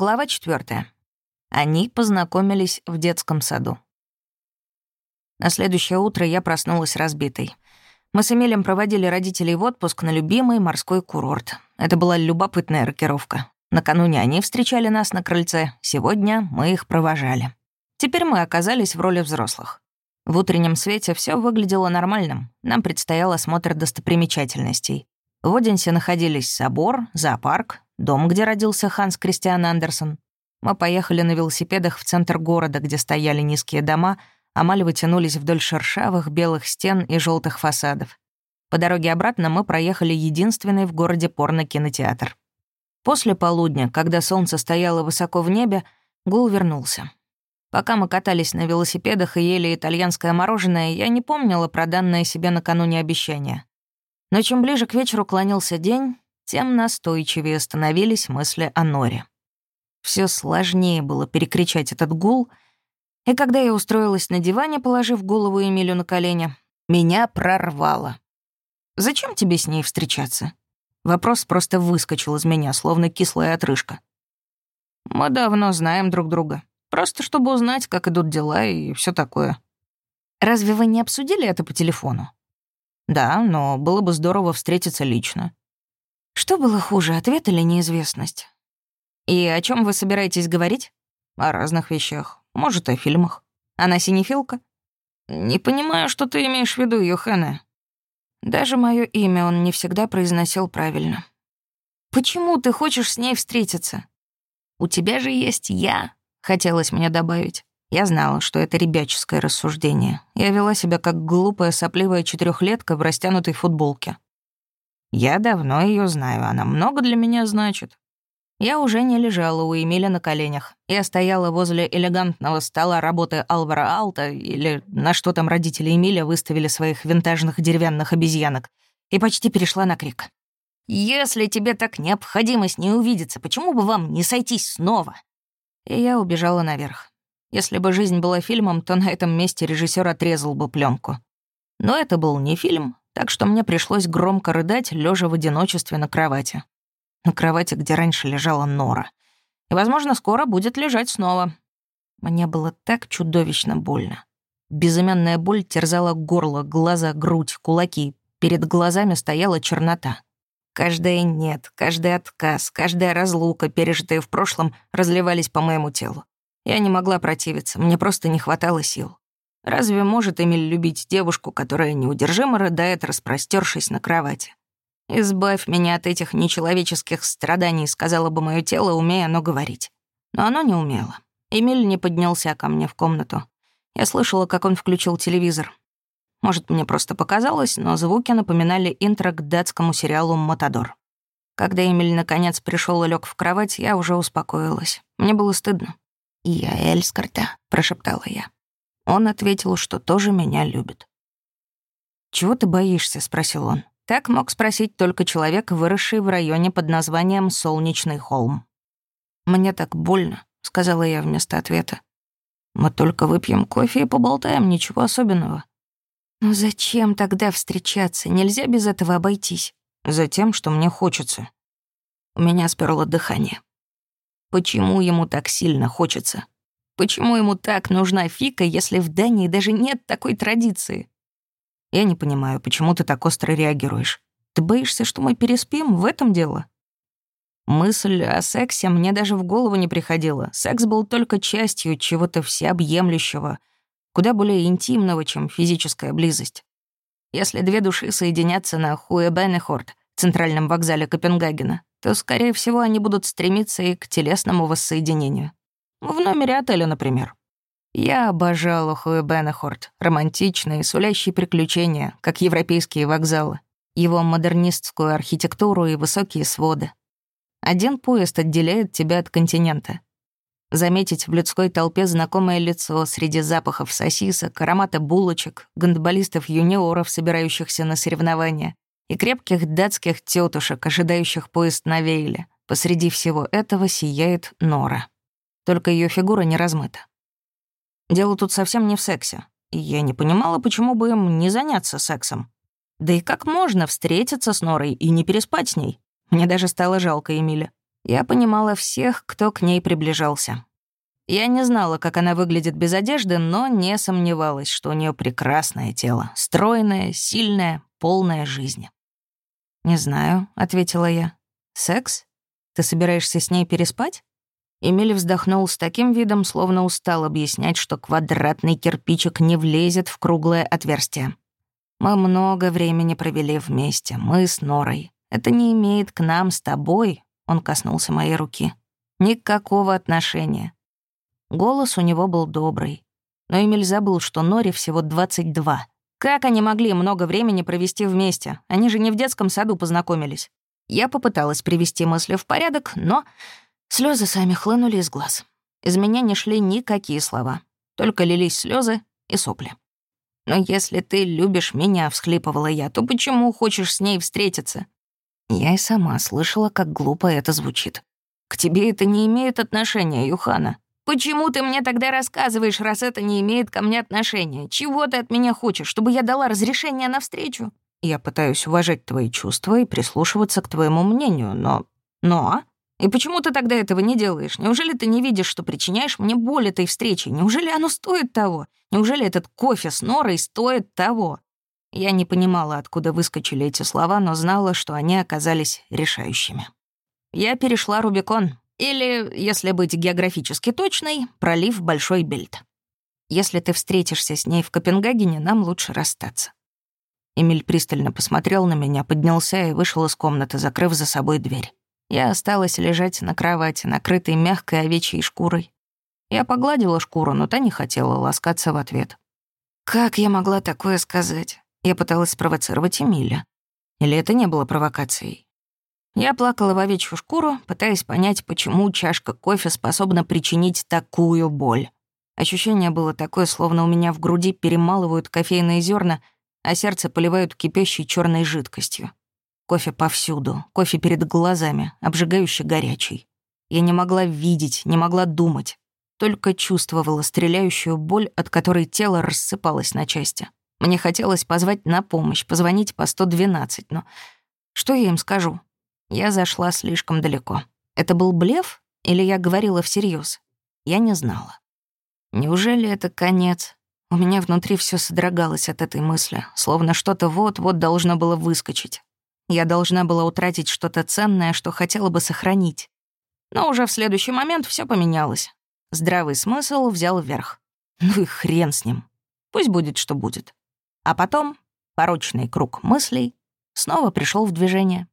Глава четвертая. Они познакомились в детском саду. На следующее утро я проснулась разбитой. Мы с Эмилем проводили родителей в отпуск на любимый морской курорт. Это была любопытная рокировка. Накануне они встречали нас на крыльце, сегодня мы их провожали. Теперь мы оказались в роли взрослых. В утреннем свете все выглядело нормальным. Нам предстоял осмотр достопримечательностей. В Одинсе находились собор, зоопарк, дом, где родился Ханс Кристиан Андерсон. Мы поехали на велосипедах в центр города, где стояли низкие дома, а мальвы тянулись вдоль шершавых белых стен и желтых фасадов. По дороге обратно мы проехали единственный в городе порно-кинотеатр. После полудня, когда солнце стояло высоко в небе, гул вернулся. Пока мы катались на велосипедах и ели итальянское мороженое, я не помнила про данное себе накануне обещания. Но чем ближе к вечеру клонился день, тем настойчивее становились мысли о Норе. Все сложнее было перекричать этот гул, и когда я устроилась на диване, положив голову Эмилю на колени, меня прорвало. «Зачем тебе с ней встречаться?» Вопрос просто выскочил из меня, словно кислая отрыжка. «Мы давно знаем друг друга. Просто чтобы узнать, как идут дела и все такое». «Разве вы не обсудили это по телефону?» Да, но было бы здорово встретиться лично. Что было хуже, ответ или неизвестность? И о чем вы собираетесь говорить? О разных вещах. Может, о фильмах. Она синефилка? Не понимаю, что ты имеешь в виду, Йохана. Даже мое имя он не всегда произносил правильно. Почему ты хочешь с ней встретиться? У тебя же есть я, хотелось мне добавить. Я знала, что это ребяческое рассуждение. Я вела себя как глупая сопливая четырехлетка в растянутой футболке. Я давно ее знаю, она много для меня значит. Я уже не лежала у Эмиля на коленях. Я стояла возле элегантного стола работы Алвара Алта, или на что там родители Эмиля выставили своих винтажных деревянных обезьянок, и почти перешла на крик. «Если тебе так необходимость не увидеться, почему бы вам не сойтись снова?» И я убежала наверх. Если бы жизнь была фильмом, то на этом месте режиссер отрезал бы пленку. Но это был не фильм, так что мне пришлось громко рыдать, лежа в одиночестве на кровати. На кровати, где раньше лежала Нора. И, возможно, скоро будет лежать снова. Мне было так чудовищно больно. Безымянная боль терзала горло, глаза, грудь, кулаки. Перед глазами стояла чернота. Каждое «нет», каждый отказ, каждая разлука, пережитая в прошлом, разливались по моему телу. Я не могла противиться, мне просто не хватало сил. Разве может Эмиль любить девушку, которая неудержимо рыдает, распростершись на кровати? «Избавь меня от этих нечеловеческих страданий», — сказала бы мое тело, умея оно говорить. Но оно не умело. Эмиль не поднялся ко мне в комнату. Я слышала, как он включил телевизор. Может, мне просто показалось, но звуки напоминали интро к датскому сериалу «Матадор». Когда Эмиль наконец пришел и лег в кровать, я уже успокоилась. Мне было стыдно. «Я Эльскарта», — прошептала я. Он ответил, что тоже меня любит. «Чего ты боишься?» — спросил он. Так мог спросить только человек, выросший в районе под названием Солнечный холм. «Мне так больно», — сказала я вместо ответа. «Мы только выпьем кофе и поболтаем, ничего особенного». «Ну зачем тогда встречаться? Нельзя без этого обойтись». «Затем, что мне хочется». У меня сперло дыхание. Почему ему так сильно хочется? Почему ему так нужна фика, если в Дании даже нет такой традиции? Я не понимаю, почему ты так остро реагируешь. Ты боишься, что мы переспим? В этом дело? Мысль о сексе мне даже в голову не приходила. Секс был только частью чего-то всеобъемлющего, куда более интимного, чем физическая близость. Если две души соединятся на Хуэбенехорд, центральном вокзале Копенгагена, то, скорее всего, они будут стремиться и к телесному воссоединению. В номере отеля, например. Я обожала Хуэбенахорт, романтичный, сулящий приключения, как европейские вокзалы, его модернистскую архитектуру и высокие своды. Один поезд отделяет тебя от континента. Заметить в людской толпе знакомое лицо среди запахов сосисок, аромата булочек, гандболистов-юниоров, собирающихся на соревнования, и крепких датских тетушек, ожидающих поезд на Вейле. Посреди всего этого сияет Нора. Только ее фигура не размыта. Дело тут совсем не в сексе. И я не понимала, почему бы им не заняться сексом. Да и как можно встретиться с Норой и не переспать с ней? Мне даже стало жалко Эмиля. Я понимала всех, кто к ней приближался. Я не знала, как она выглядит без одежды, но не сомневалась, что у нее прекрасное тело, стройное, сильное, полное жизни. «Не знаю», — ответила я. «Секс? Ты собираешься с ней переспать?» Эмиль вздохнул с таким видом, словно устал объяснять, что квадратный кирпичик не влезет в круглое отверстие. «Мы много времени провели вместе, мы с Норой. Это не имеет к нам с тобой», — он коснулся моей руки, — «никакого отношения. Голос у него был добрый. Но Эмиль забыл, что Норе всего 22. Как они могли много времени провести вместе? Они же не в детском саду познакомились. Я попыталась привести мысли в порядок, но слезы сами хлынули из глаз. Из меня не шли никакие слова. Только лились слезы и сопли. «Но если ты любишь меня», — всхлипывала я, «то почему хочешь с ней встретиться?» Я и сама слышала, как глупо это звучит. «К тебе это не имеет отношения, Юхана. Почему ты мне тогда рассказываешь, раз это не имеет ко мне отношения? Чего ты от меня хочешь, чтобы я дала разрешение на встречу? Я пытаюсь уважать твои чувства и прислушиваться к твоему мнению, но... Но? И почему ты тогда этого не делаешь? Неужели ты не видишь, что причиняешь мне боль этой встречи? Неужели оно стоит того? Неужели этот кофе с Норой стоит того? Я не понимала, откуда выскочили эти слова, но знала, что они оказались решающими. Я перешла Рубикон, или, если быть географически точной, пролив Большой Бельт. Если ты встретишься с ней в Копенгагене, нам лучше расстаться. Эмиль пристально посмотрел на меня, поднялся и вышел из комнаты, закрыв за собой дверь. Я осталась лежать на кровати, накрытой мягкой овечьей шкурой. Я погладила шкуру, но та не хотела ласкаться в ответ. Как я могла такое сказать? Я пыталась спровоцировать Эмиля. Или это не было провокацией? Я плакала в овечью шкуру, пытаясь понять, почему чашка кофе способна причинить такую боль. Ощущение было такое, словно у меня в груди перемалывают кофейные зерна, а сердце поливают кипящей черной жидкостью. Кофе повсюду, кофе перед глазами, обжигающе горячий. Я не могла видеть, не могла думать, только чувствовала стреляющую боль, от которой тело рассыпалось на части. Мне хотелось позвать на помощь, позвонить по 112, но что я им скажу? Я зашла слишком далеко. Это был блеф или я говорила всерьез? Я не знала. Неужели это конец? У меня внутри все содрогалось от этой мысли, словно что-то вот-вот должно было выскочить. Я должна была утратить что-то ценное, что хотела бы сохранить. Но уже в следующий момент все поменялось. Здравый смысл взял вверх. Ну и хрен с ним. Пусть будет, что будет. А потом порочный круг мыслей снова пришел в движение.